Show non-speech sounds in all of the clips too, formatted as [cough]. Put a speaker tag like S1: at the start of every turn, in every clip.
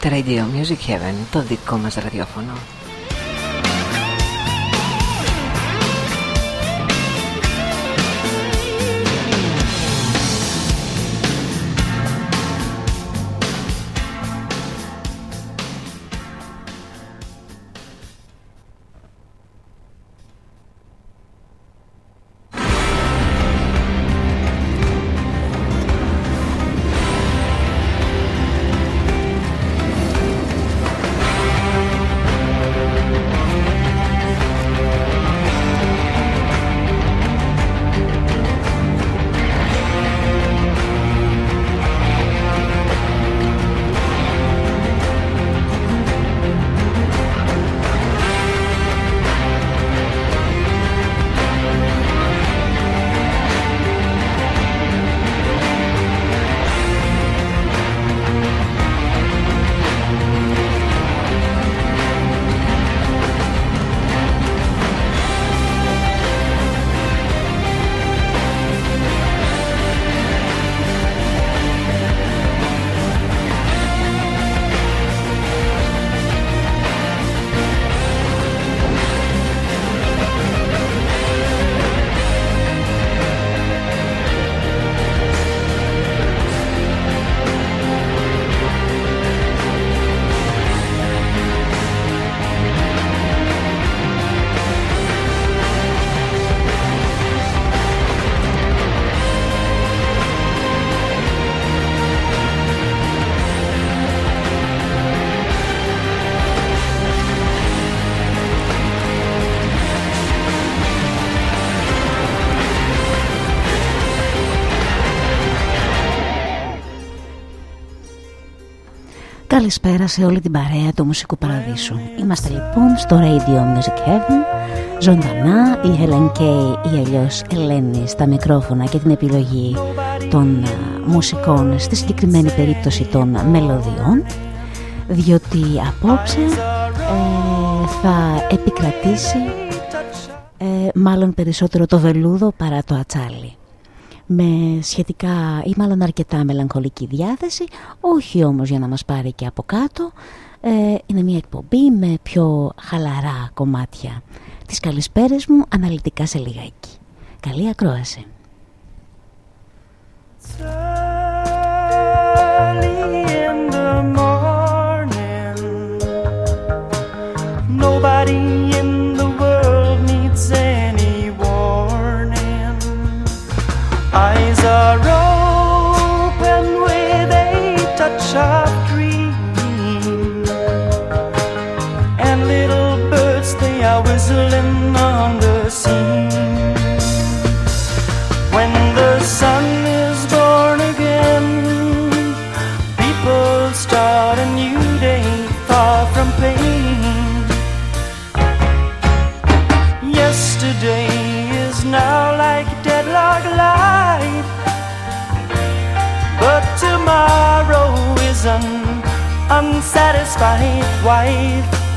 S1: Ακούτε Radio Music Heaven, το δικό μας ραδιόφωνο.
S2: Καλησπέρα σε όλη την παρέα του Μουσικού Παραδείσου. Είμαστε λοιπόν στο Radio Music Heaven, ζωντανά, η Helen Kay ή αλλιώς Ελένη στα μικρόφωνα και την επιλογή των μουσικών, στη συγκεκριμένη περίπτωση των μελωδιών, διότι απόψε ε, θα επικρατήσει ε, μάλλον περισσότερο το βελούδο παρά το ατσάλι με σχετικά ή μάλλον αρκετά μελαγχολική διάθεση, όχι όμως για να μας πάρει και από κάτω. Ε, είναι μια εκπομπή με πιο χαλαρά κομμάτια. Τις καλησπέρες μου αναλυτικά σε λιγάκι. Καλή ακρόαση. Eyes unsatisfied wife.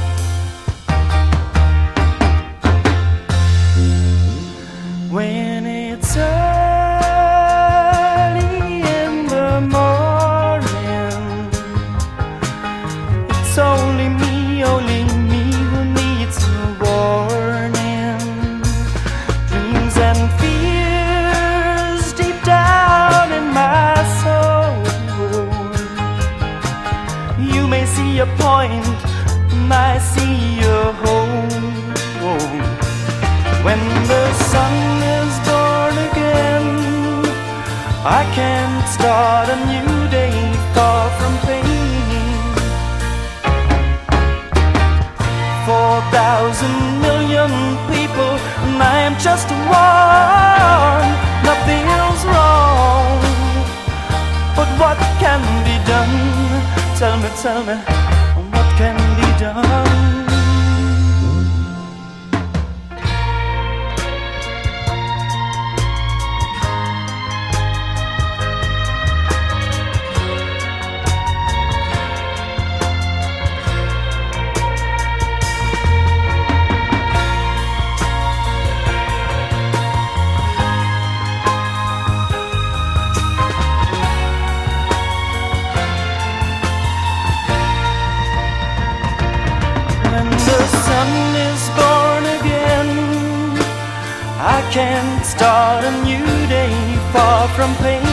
S2: Can start a new day far from pain.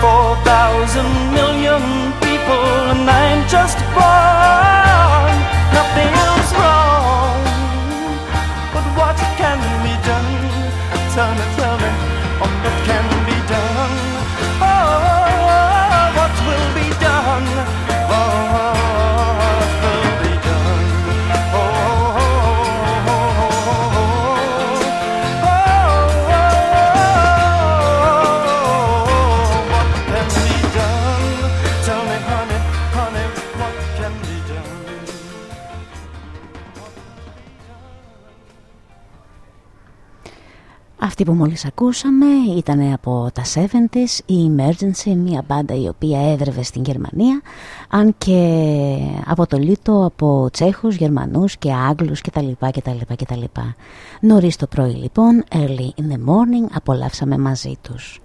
S2: Four thousand million people, and I'm just born.
S3: Αυτή που μόλις ακούσαμε ήταν από τα 70's, η Emergency, μια μπάντα η οποία έδρευε στην Γερμανία αν και από το λίτο από Τσέχους, Γερμανούς και Άγγλους κτλ. κτλ, κτλ. Νωρίς το πρωί λοιπόν, early in the morning, απολαύσαμε μαζί τους.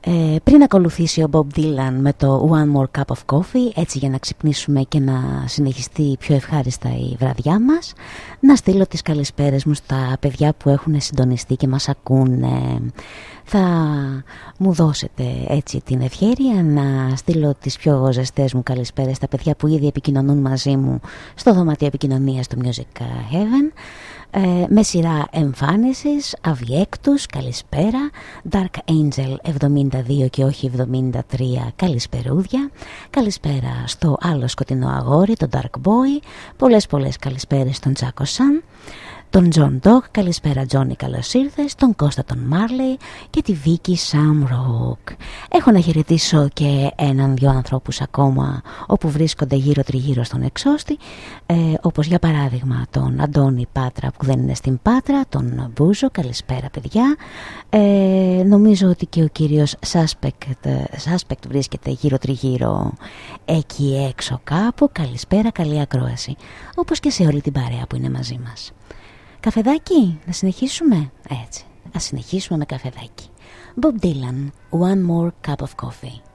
S3: Ε, πριν ακολουθήσει ο Bob Dylan με το One More Cup of Coffee έτσι για να ξυπνήσουμε και να συνεχιστεί πιο ευχάριστα η βραδιά μας να στείλω τις καλησπέρες μου στα παιδιά που έχουν συντονιστεί και μας ακούνε. Θα μου δώσετε έτσι την ευχαίρεια να στείλω τις πιο ζεστές μου καλησπέρες στα παιδιά που ήδη επικοινωνούν μαζί μου στο δωματίο επικοινωνίας του Music Heaven ε, με σειρά εμφάνισης, Αβιέκτους, καλησπέρα, Dark Angel 72 και όχι 73, καλησπερούδια, καλησπέρα στο άλλο σκοτεινό αγόρι, τον Dark Boy, πολλές πολλές καλησπέρες στον Τζάκο Σαν, τον Τζον Ντόκ, καλησπέρα Τζόνι καλώς ήρθες, τον Κώστα τον Μάρλεϊ και τη Βίκη Σαμ Ροκ. Έχω να χαιρετήσω και έναν δυο ανθρώπους ακόμα όπου βρίσκονται γύρω τριγύρω στον εξώστη, ε, όπως για παράδειγμα τον Αντώνη Πάτρα που δεν είναι στην Πάτρα, τον Μπούζο, καλησπέρα παιδιά. Ε, νομίζω ότι και ο κύριος Σάσπεκτ, βρίσκεται γύρω τριγύρω εκεί έξω κάπου, καλησπέρα, καλή ακρόαση, όπως και σε όλη την παρέα που είναι μαζί μας. Καφεδάκι, να συνεχίσουμε; Έτσι, να συνεχίσουμε με καφεδάκι. Bob Dylan, One More Cup of Coffee.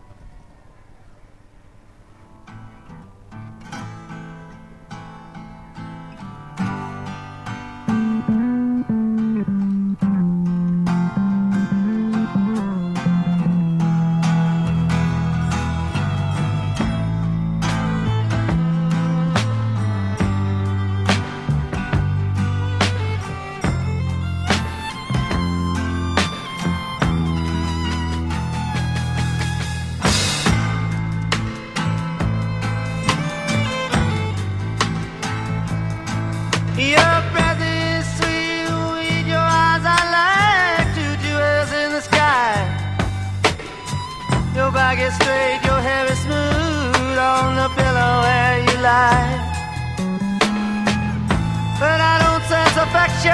S4: affection,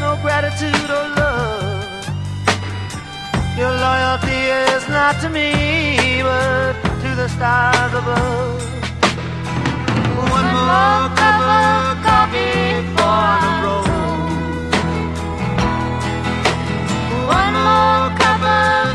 S4: no gratitude or love. Your loyalty is not to me, but to the stars above. One, One more cup of coffee for the road. One more cup of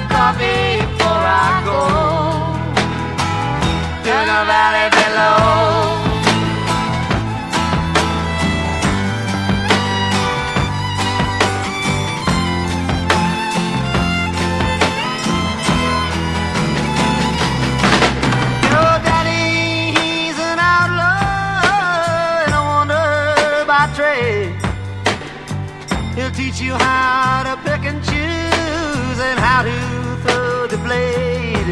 S4: you how to pick and choose and how to throw the blade.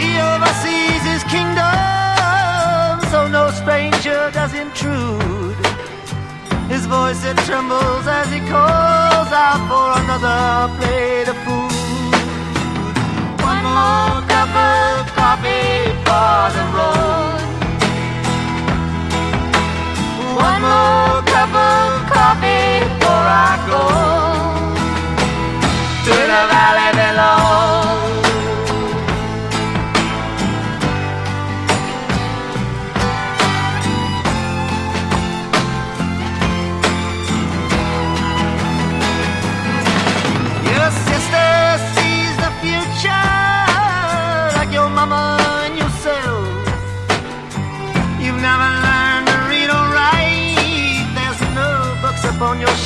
S4: He oversees his kingdom, so no stranger does intrude. His voice it trembles as he calls out for another plate of food. One more cup of coffee for the road. One more cup of coffee. I go. Did I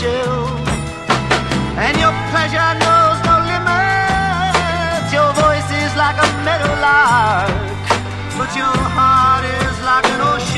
S4: And your pleasure knows no limits. Your voice is like a meadow lark, but your heart is like an ocean,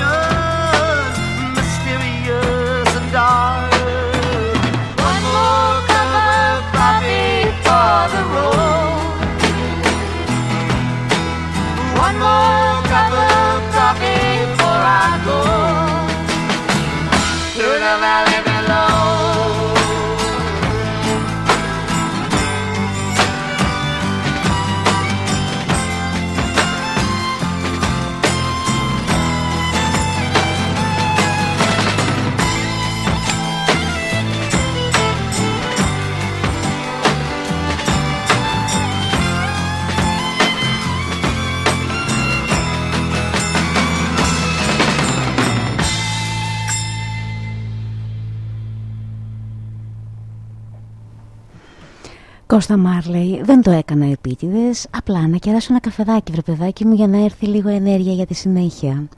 S3: Κώστα Μάρλεϊ, δεν το έκανα επίτηδες. Απλά να κεράσω ένα καφεδάκι, βρε παιδάκι μου, για να έρθει λίγο ενέργεια για τη συνέχεια.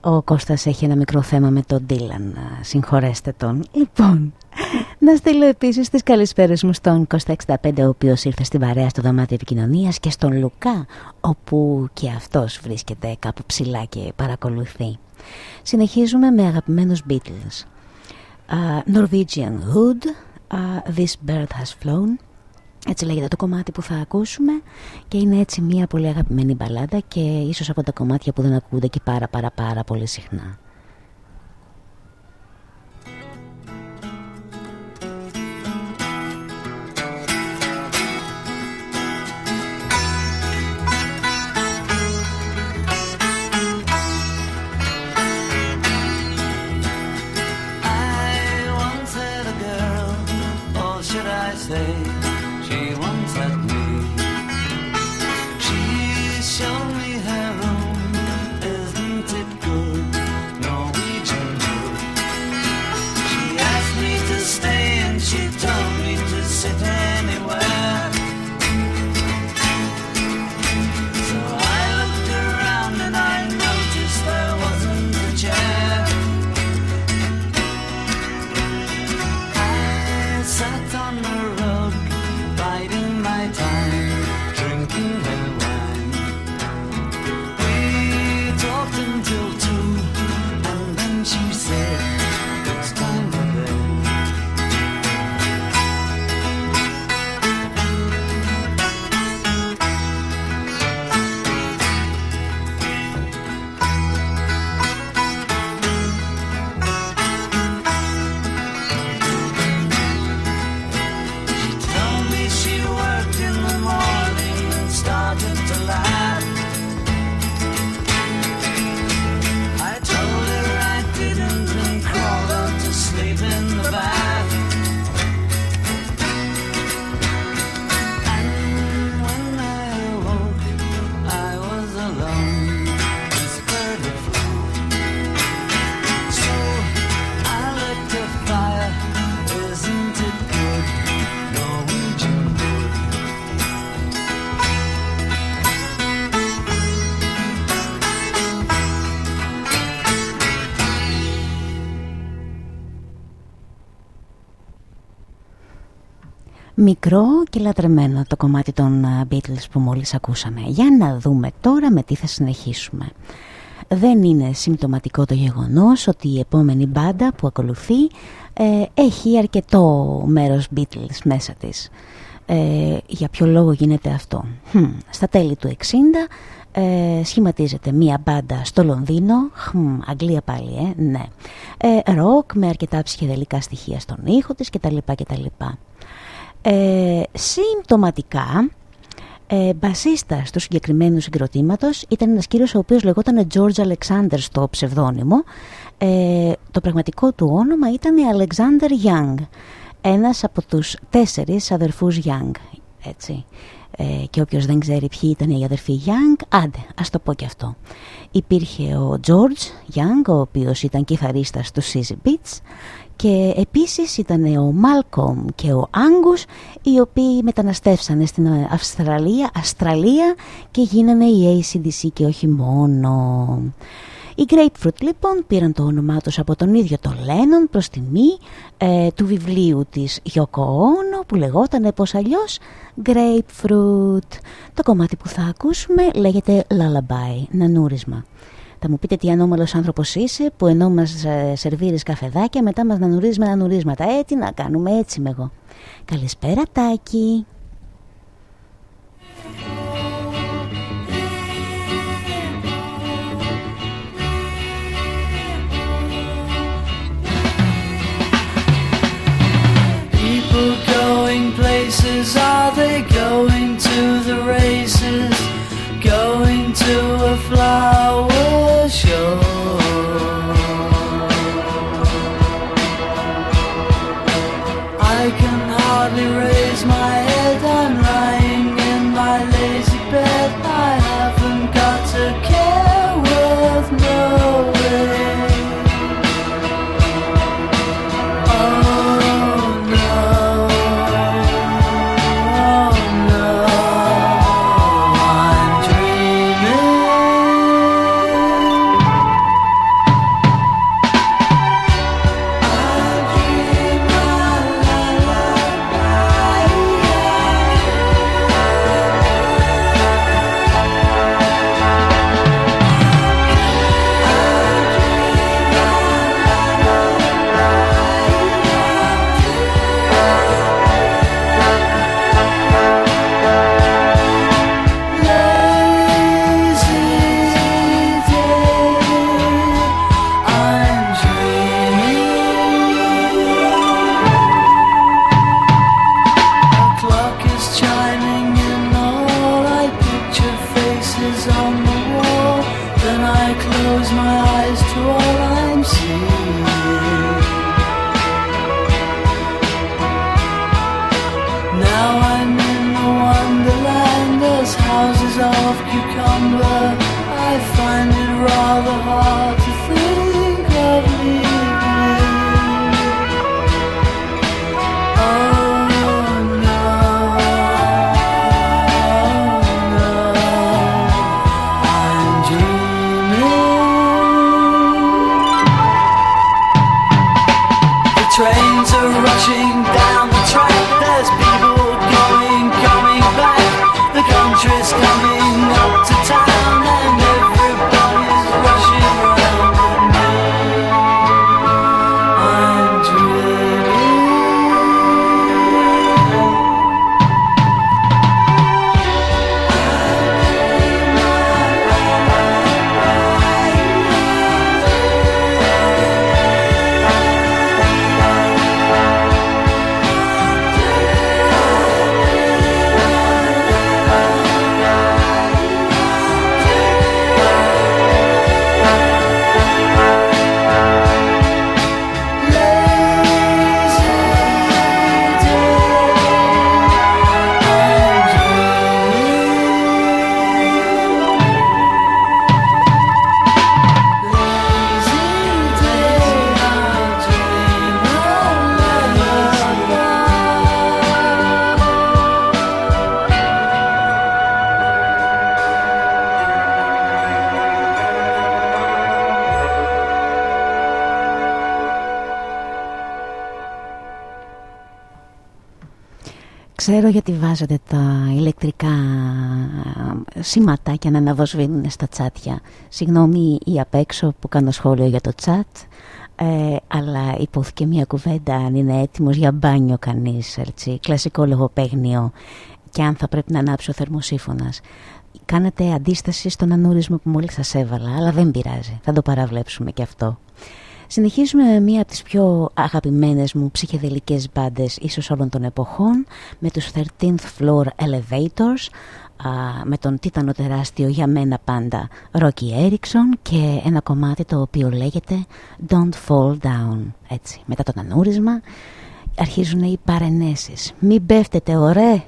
S3: Ο Κώστας έχει ένα μικρό θέμα με τον Ντίλαν. Συγχωρέστε τον. Λοιπόν, να στείλω επίσης τις καλησπέρες μου στον Κώστα 65, ο οποίος ήρθε στην παρέα στο δωμάτιο επικοινωνίας και στον Λουκά, όπου και αυτός βρίσκεται κάπου ψηλά και παρακολουθεί. Συνεχίζουμε με αγαπημένους Beatles. Uh, Norwegian Hood, uh, This Bird Has Flown, έτσι λέγεται το κομμάτι που θα ακούσουμε και είναι έτσι μια πολύ αγαπημένη μπαλάντα και ίσως από τα κομμάτια που δεν ακούγονται και πάρα πάρα πάρα πολύ συχνά. Μικρό και λατρεμένο το κομμάτι των α, Beatles που μόλις ακούσαμε. Για να δούμε τώρα με τι θα συνεχίσουμε. Δεν είναι συμπτωματικό το γεγονός ότι η επόμενη μπάντα που ακολουθεί ε, έχει αρκετό μέρος Beatles μέσα της. Ε, για ποιο λόγο γίνεται αυτό; Χμ, στα τέλη του 60 ε, σχηματίζεται μία μπάντα στο Λονδίνο, χμ, Αγγλία πάλι, ε, ναι. Ε, ροκ με αρκετά ψυχεδελικά στοιχεία στον ήχο της κτλ. κτλ. Ε, συμπτωματικά, ε, μπασίστας του συγκεκριμένου συγκροτήματος ήταν ένας κύριος ο οποίος λεγόταν George Alexander στο ψευδόνυμο. Ε, το πραγματικό του όνομα ήταν Alexander Young, ένας από τους τέσσερις αδερφούς Young, έτσι. Ε, και όποιος δεν ξέρει ποιοι ήταν οι αδερφοί Young, άντε, ας το πω και αυτό. Υπήρχε ο George Young, ο οποίος ήταν κιθαρίστας του Sizzy Beats και επίσης ήταν ο Μάλκομ και ο Άγκους οι οποίοι μεταναστεύσανε στην Αυστραλία, Αυστραλία και γίνανε η ACDC και όχι μόνο. Οι Grapefruit λοιπόν πήραν το όνομά τους από τον ίδιο το Lennon προς τιμή ε, του βιβλίου της Yoko Ono που λεγόταν πως αλλιώς Grapefruit. Το κομμάτι που θα ακούσουμε λέγεται Lullaby, νανούρισμα. Θα μου πείτε τι ανώμαλος άνθρωπος είσαι που ενώ μας ε, σερβίρεις καφεδάκια μετά μας νανουρίζεις με νανουρίσματα. Ε, τι να κάνουμε, έτσι είμαι εγώ. Καλησπέρα Τάκη.
S5: going places? Are they going to the races? Going to a flower
S3: Ξέρω γιατί βάζετε τα ηλεκτρικά σηματάκια να αναβοσβήνουν στα τσάτια. Συγγνώμη ή απ' έξω που κάνω σχόλιο για το τσάτ, ε, αλλά υπόθηκε μια κουβέντα αν είναι έτοιμος για μπάνιο κανείς, έτσι, κλασικό λογοπαίγνιο και αν θα πρέπει να ανάψει ο θερμοσύφωνας. Κάνετε αντίσταση στον ανούρισμα που μόλις σας έβαλα, αλλά δεν πειράζει, θα το παραβλέψουμε και αυτό. Συνεχίζουμε με μία από τις πιο αγαπημένες μου ψυχεδελικές μπάντες ίσως όλων των εποχών με τους 13th Floor Elevators α, με τον τίτανο τεράστιο για μένα πάντα Rocky Erickson και ένα κομμάτι το οποίο λέγεται Don't Fall Down έτσι μετά το ανούρισμα αρχίζουν οι παρενέσεις. Μην πέφτετε ωραία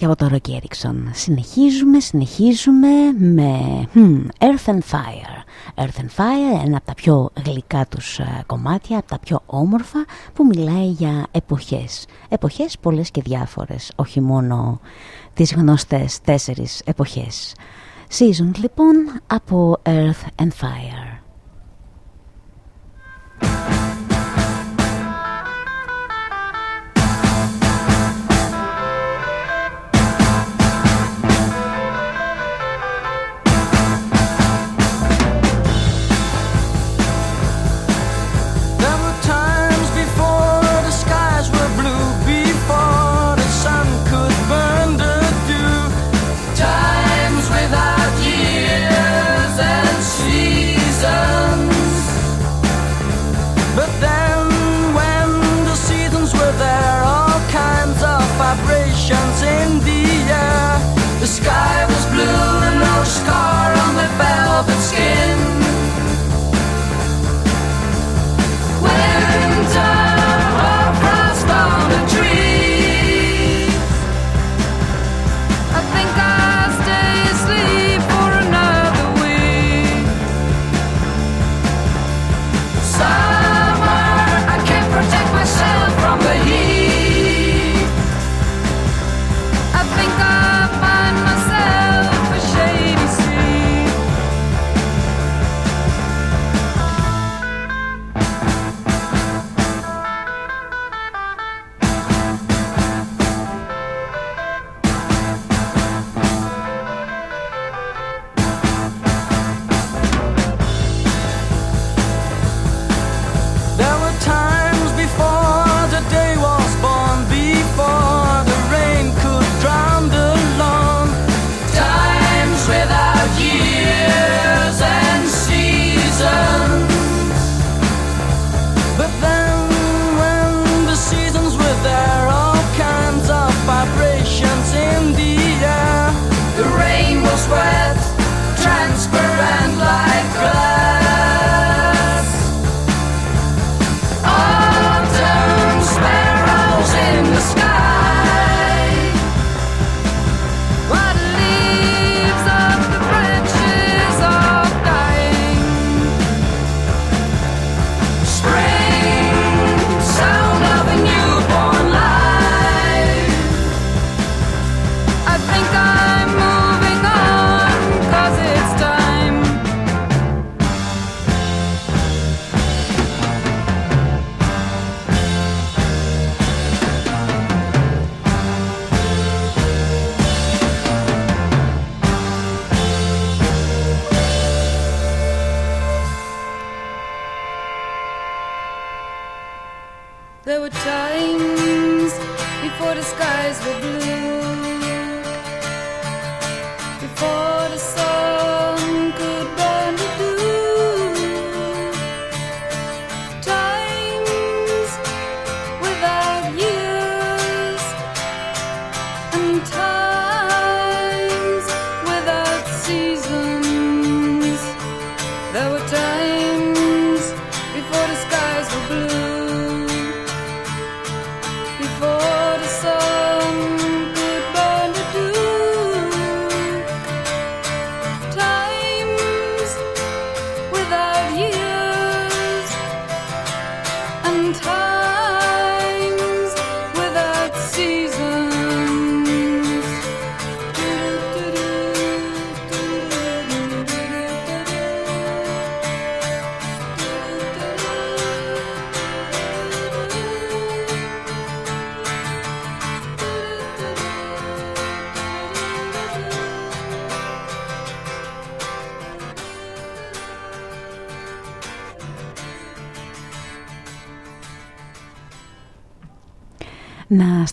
S6: και από το Rocky Erickson. Συνεχίζουμε, συνεχίζουμε με hmm, Earth and Fire. Earth and Fire, ένα από τα πιο γλυκά τους ε, κομμάτια, από τα πιο όμορφα, που μιλάει για εποχές. Εποχές πολλές και διάφορες, όχι μόνο τις γνωστές τέσσερις εποχές. Season λοιπόν από Earth and Fire.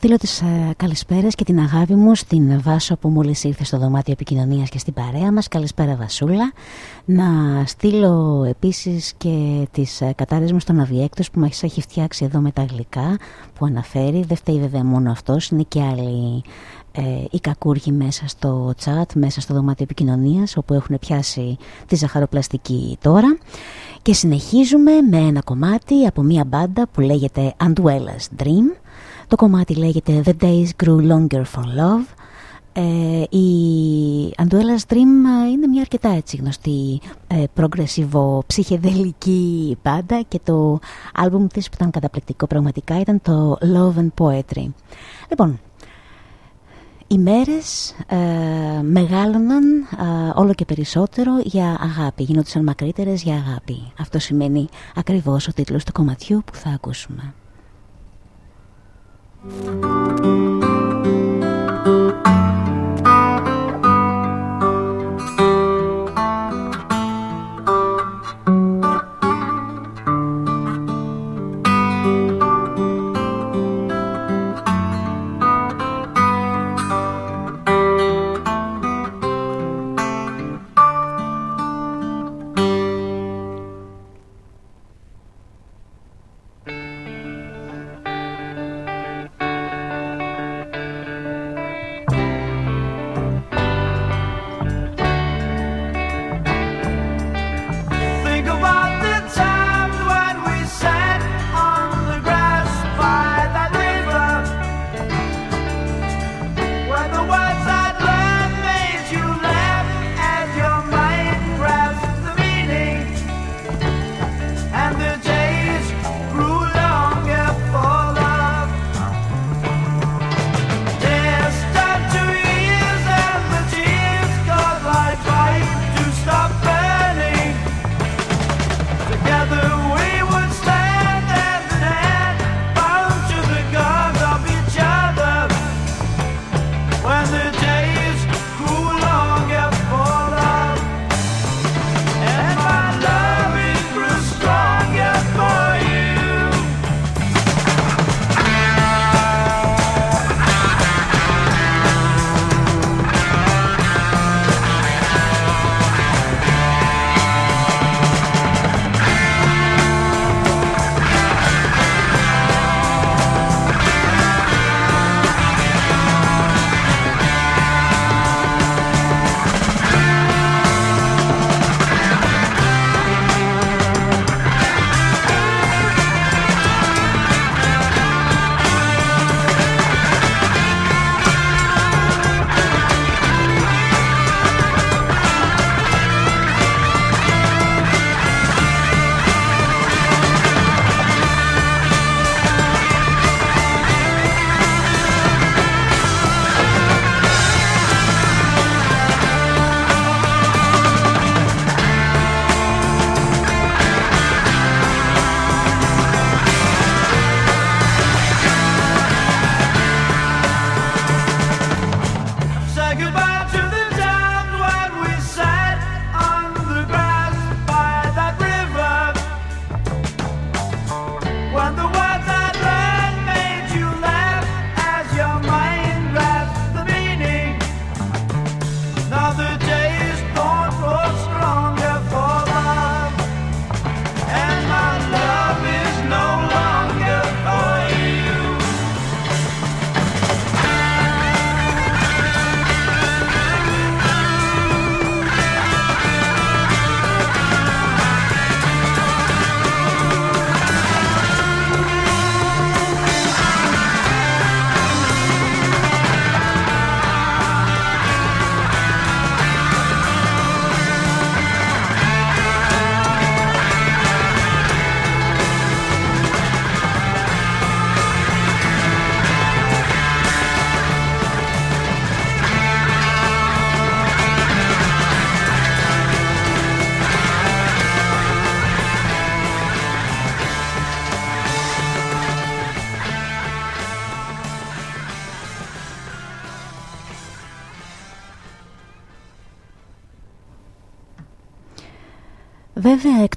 S6: Στείλω τις ε, καλησπέρες και την αγάπη μου στην Βάσο που μόλις ήρθε στο δωμάτιο επικοινωνίας και στην παρέα μας. Καλησπέρα Βασούλα. Να στείλω επίσης και τις ε, κατάρρες μου στον Αβιέκτος που μας έχει φτιάξει εδώ με τα γλυκά που αναφέρει. Δεν φταίει βέβαια μόνο αυτός, είναι και άλλοι ε, οι κακούργοι μέσα στο chat, μέσα στο δωμάτιο επικοινωνίας όπου έχουν πιάσει τη ζαχαροπλαστική τώρα. Και συνεχίζουμε με ένα κομμάτι από μια μπάντα που λέγεται Anduella's Dream
S2: Το κομμάτι λέγεται The Days Grew Longer for Love. Ε, η Αντουέλα Dream είναι μια αρκετά έτσι γνωστή ε, progressive ψυχεδελική μπάντα και το άλμπουμ της που ήταν καταπληκτικό πραγματικά ήταν το Love and Poetry. Λοιπόν, οι μέρες ε, μεγάλωναν ε, όλο και περισσότερο για αγάπη, γινόντουσαν μακρύτερες για αγάπη. Αυτό σημαίνει ακριβώς ο τίτλος του κομματιού που θα ακούσουμε. Βέβαια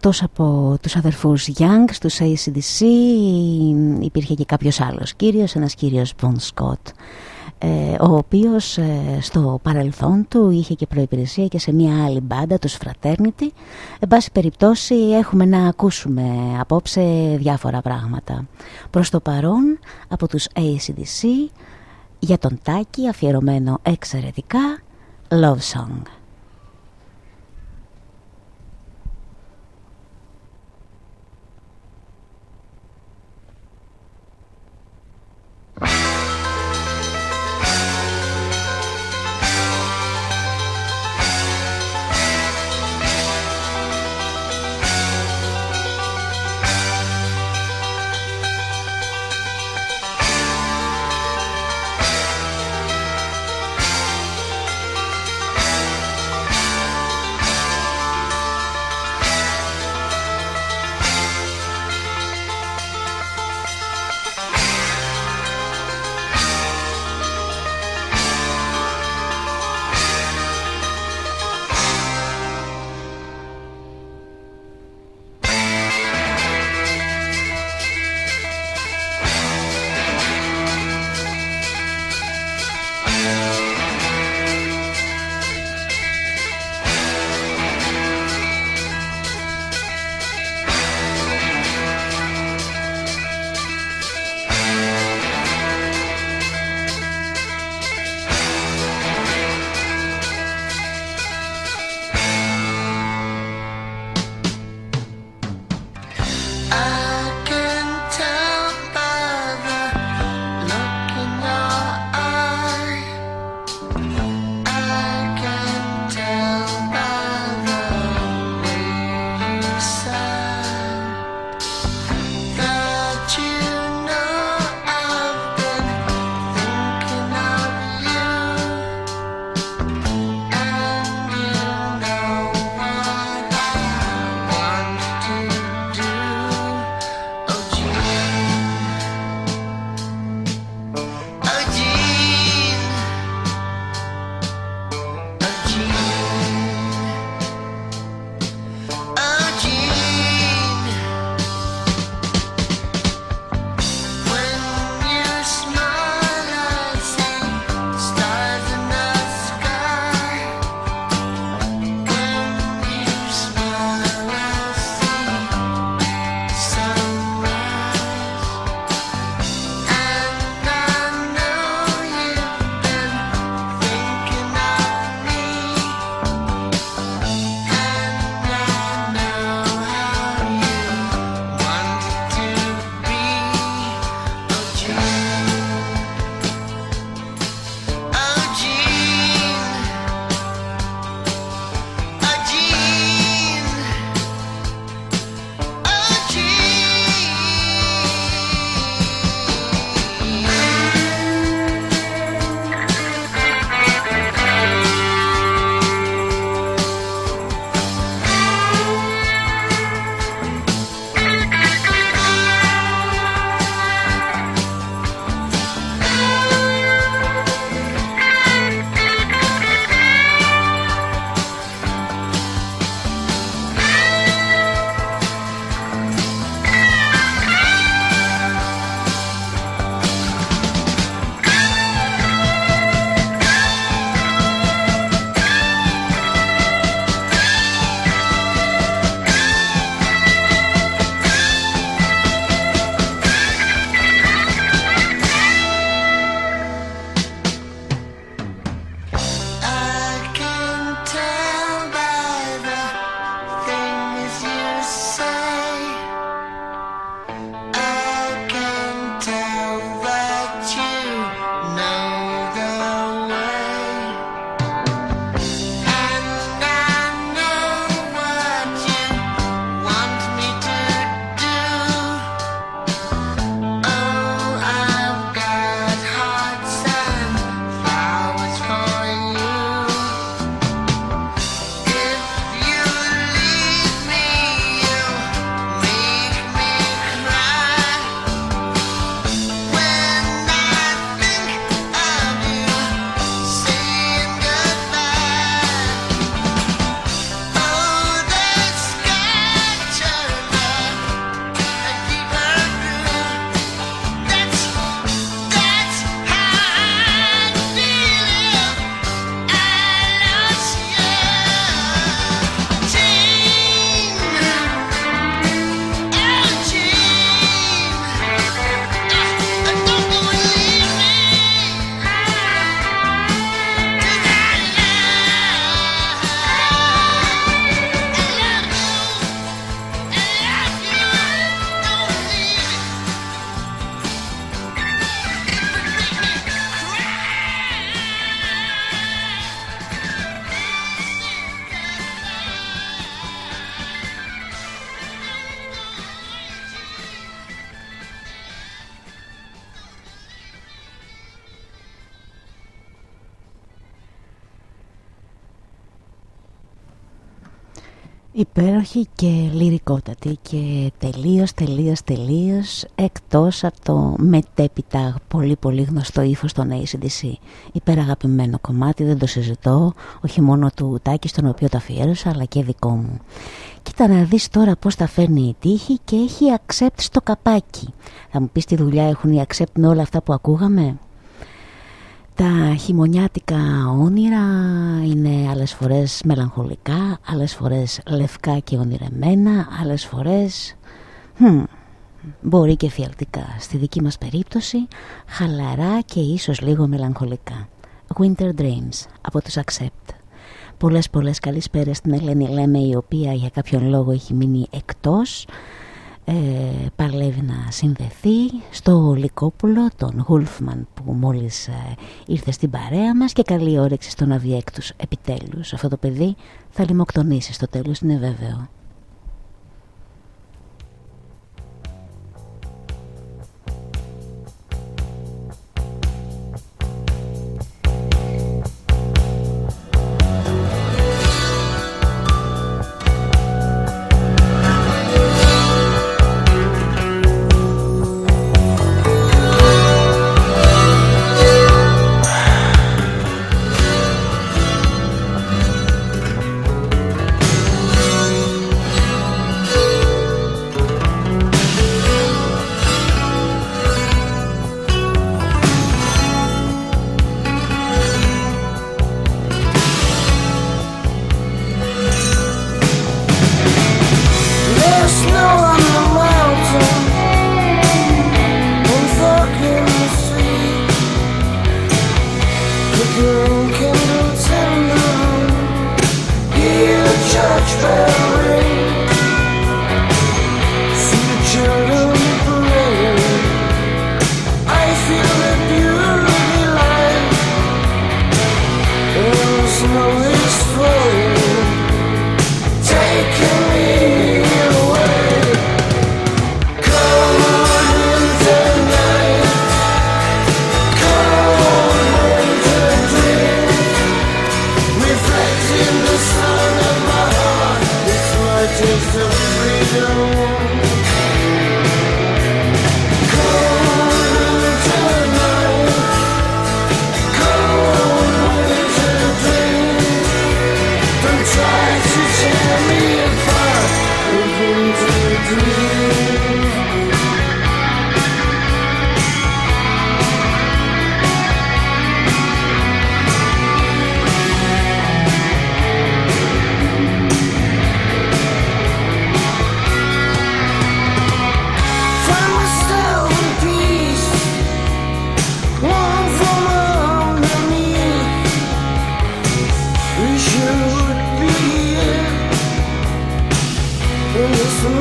S2: εκτός από τους αδερφούς Young στους ACDC υπήρχε και κάποιος άλλος κύριος, ένας κύριος Bon Scott ε, ο οποίος ε, στο παρελθόν του είχε και προϋπηρεσία και σε μια άλλη μπάντα, τους Fraternity. Εν πάση περιπτώσει έχουμε να ακούσουμε απόψε διάφορα πράγματα. Προς το παρόν από τους ACDC για τον Τάκη αφιερωμένο εξαιρετικά Love Song.
S7: you [laughs]
S3: υπέροχη και λυρικότατη και τελείως τελείως τελείως εκτός από το μετέπειτα πολύ πολύ γνωστό ύφος των ACDC υπεραγαπημένο κομμάτι δεν το συζητώ όχι μόνο του Τάκη στον οποίο το αφιέρωσα αλλά και δικό μου. Κοίτα να δεις τώρα πως τα φέρνει η τύχη και έχει accept στο καπάκι. Θα μου πεις τι δουλειά έχουν οι accept με όλα αυτά που ακούγαμε; Τα χειμωνιάτικα όνειρα είναι άλλες φορές μελαγχολικά, άλλες φορές λευκά και ονειρεμένα, άλλες φορές hm, μπορεί και φιαλτικά. Στη δική μας περίπτωση χαλαρά και ίσως λίγο μελαγχολικά. Winter Dreams από τους Accept. Πολλές πολλές καλησπέρες στην Ελένη Λέμε η οποία για κάποιον λόγο έχει μείνει εκτός ε, παλεύει να συνδεθεί στο Λικόπουλο τον Γούλφμαν που μόλις ε, ήρθε στην παρέα μας και καλή όρεξη στον Αβιέκτους επιτέλους. Αυτό το παιδί θα λιμοκτονήσει στο τέλος είναι βέβαιο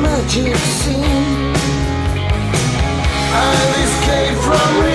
S3: magic scene. I escaped from.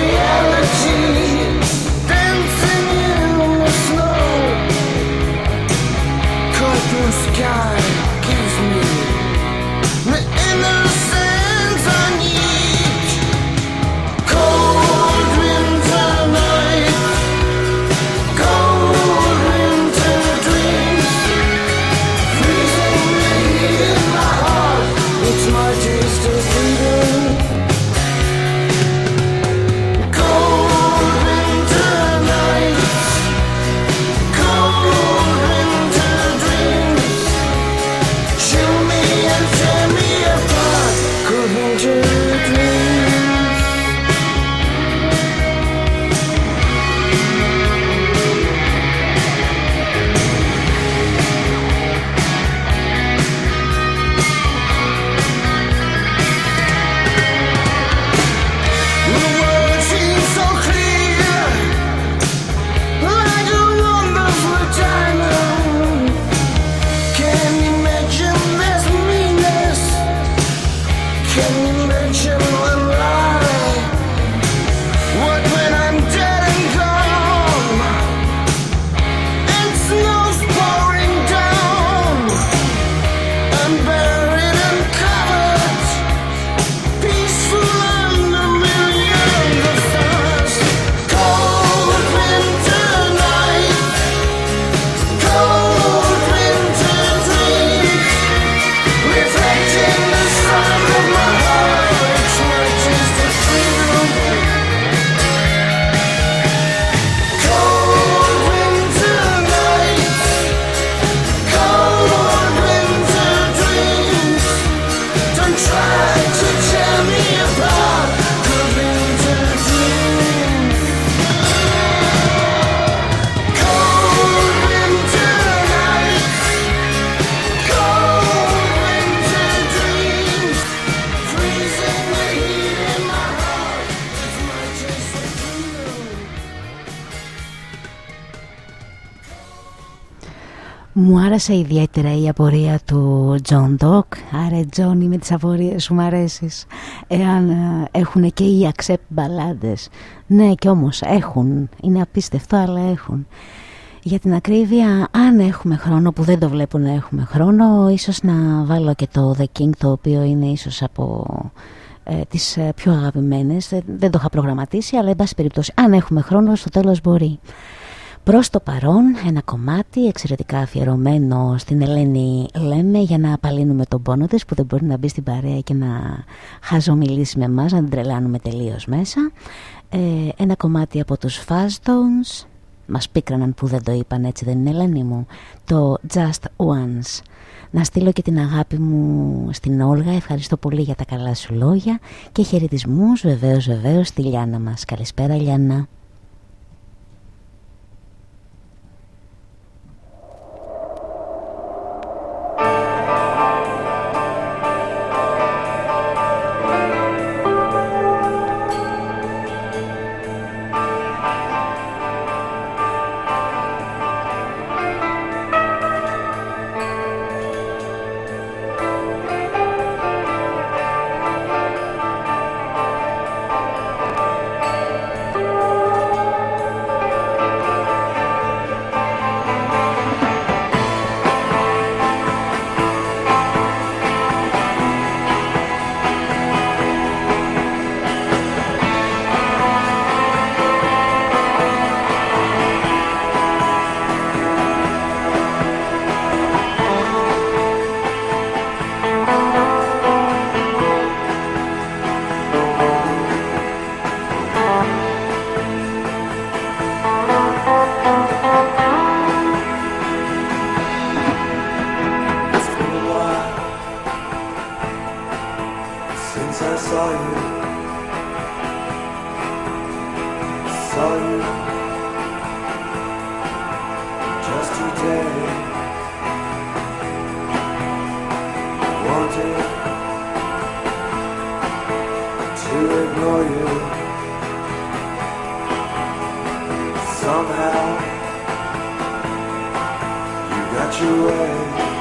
S3: Μου άρεσε ιδιαίτερα η απορία του Τζον Ντοκ Άρα Τζόνι με τις απορίες σου μου αρέσεις. Εάν ε, έχουν και οι Accept μπαλάντες Ναι και όμως έχουν. Είναι απίστευτο αλλά έχουν. Για την ακρίβεια αν έχουμε χρόνο που δεν το βλέπω να έχουμε χρόνο Ίσως να βάλω και το The King το οποίο είναι ίσως από ε, τις ε, πιο αγαπημένες. Δεν, δεν το είχα προγραμματίσει αλλά εν πάση περιπτώσει αν έχουμε χρόνο στο τέλος μπορεί Προς το παρόν ένα κομμάτι εξαιρετικά αφιερωμένο στην Ελένη Λέμε για να απαλύνουμε τον πόνο της που δεν μπορεί να μπει στην παρέα και να χαζομιλήσει με εμάς, να την τρελάνουμε τελείως μέσα. Ε, ένα κομμάτι από τους Faztones, μας πίκραναν που δεν το είπαν έτσι δεν είναι Ελένη μου, το Just Once. Να στείλω και την αγάπη μου στην Όλγα, ευχαριστώ πολύ για τα καλά σου λόγια και χαιρετισμούς βεβαίως βεβαίως στη Λιάνα μας. Καλησπέρα Λιάνα. somehow you got your way.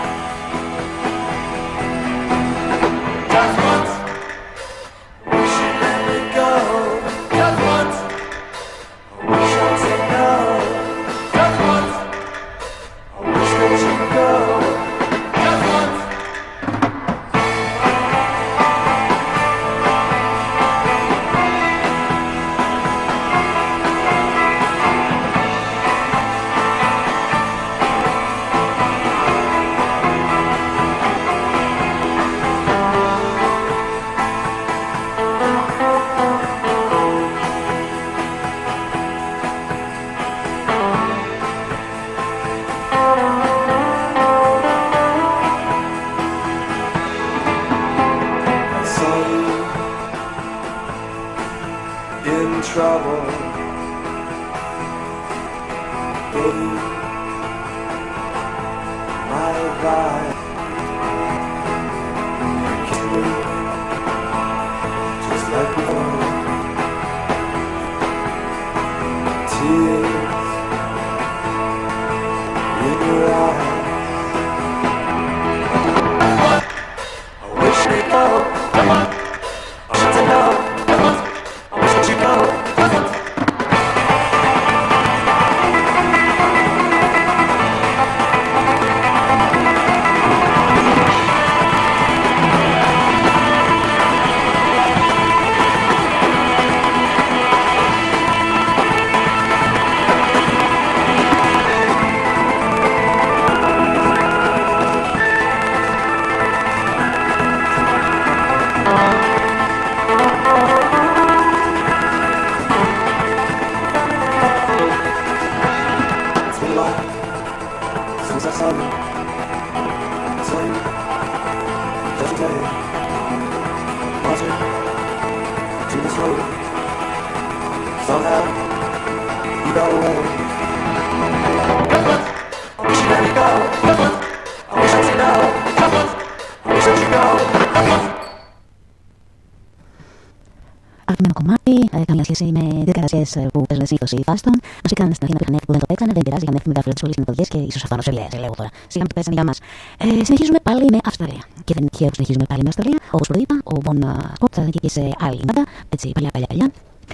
S3: Που παίζουν συνήθω οι Φάστον. Μας έκαναν στην αρχή να είχαν που δεν το παίξανε, δεν πειράζει, είχαμε έρθει μετά από τι όλε τι και ίσως αυτό νοσηλίε, λέω τώρα. Σιγά με το παίξανε για μας. Ε, συνεχίζουμε πάλι με Αυστραλία. Και δεν είναι τυχαίο που συνεχίζουμε πάλι με Αυστραλία. Όπως προείπα, ο Bon Scott θα και σε άλλη μπάντα, έτσι παλιά παλιά παλιά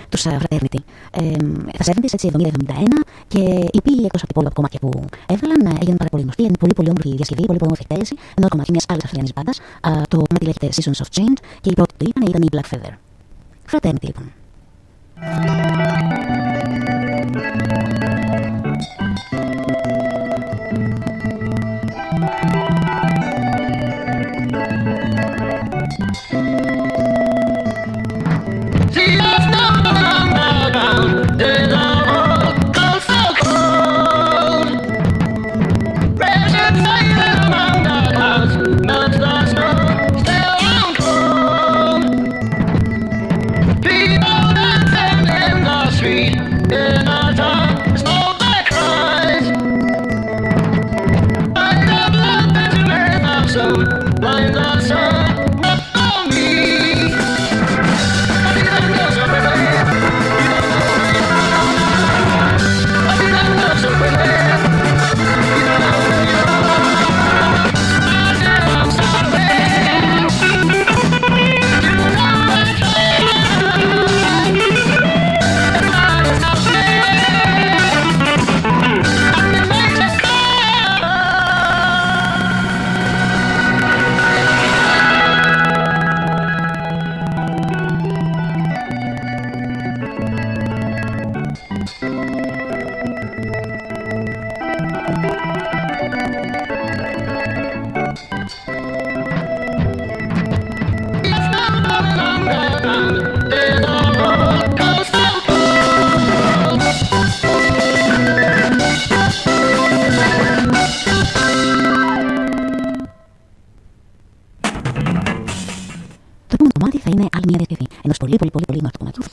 S3: τους Fraternity. Ε, τα 70s, έτσι, 70-71 και οι οποίοι εκτός από τα υπόλοιπα κομμάτια που έβγαλαν έγιναν πάρα πολύ γνωστοί. Είναι πολύ πολύ όμορφη διασκευή, πολύ πολύ όμορφη εκτέλεση. Ενώ το κομμάτι μιας άλλης Αυστραλιανής μπάντας, το κομμάτι λέγεται Seasons of Change και η πρώτη που είπαν ήταν η Black Feather. Fraternity λοιπόν. Thank you.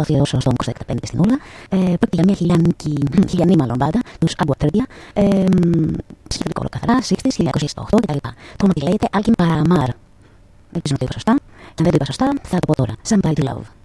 S3: Αφιερώσω στον Κώστα 15 στην Ούλα. Ε, πρόκειται για μια χιλιανική, [clears throat] χιλιανή μάλλον μπάντα, τους Αμπου Ατρέμπια. Ε, ψυχεδρικό όλο καθαρά, 60s, 1968 κτλ. Το κομμάτι λέγεται Alkin Paramar. Ελπίζω να το είπα σωστά. Και αν δεν το είπα σωστά, θα το πω τώρα. Somebody to Love.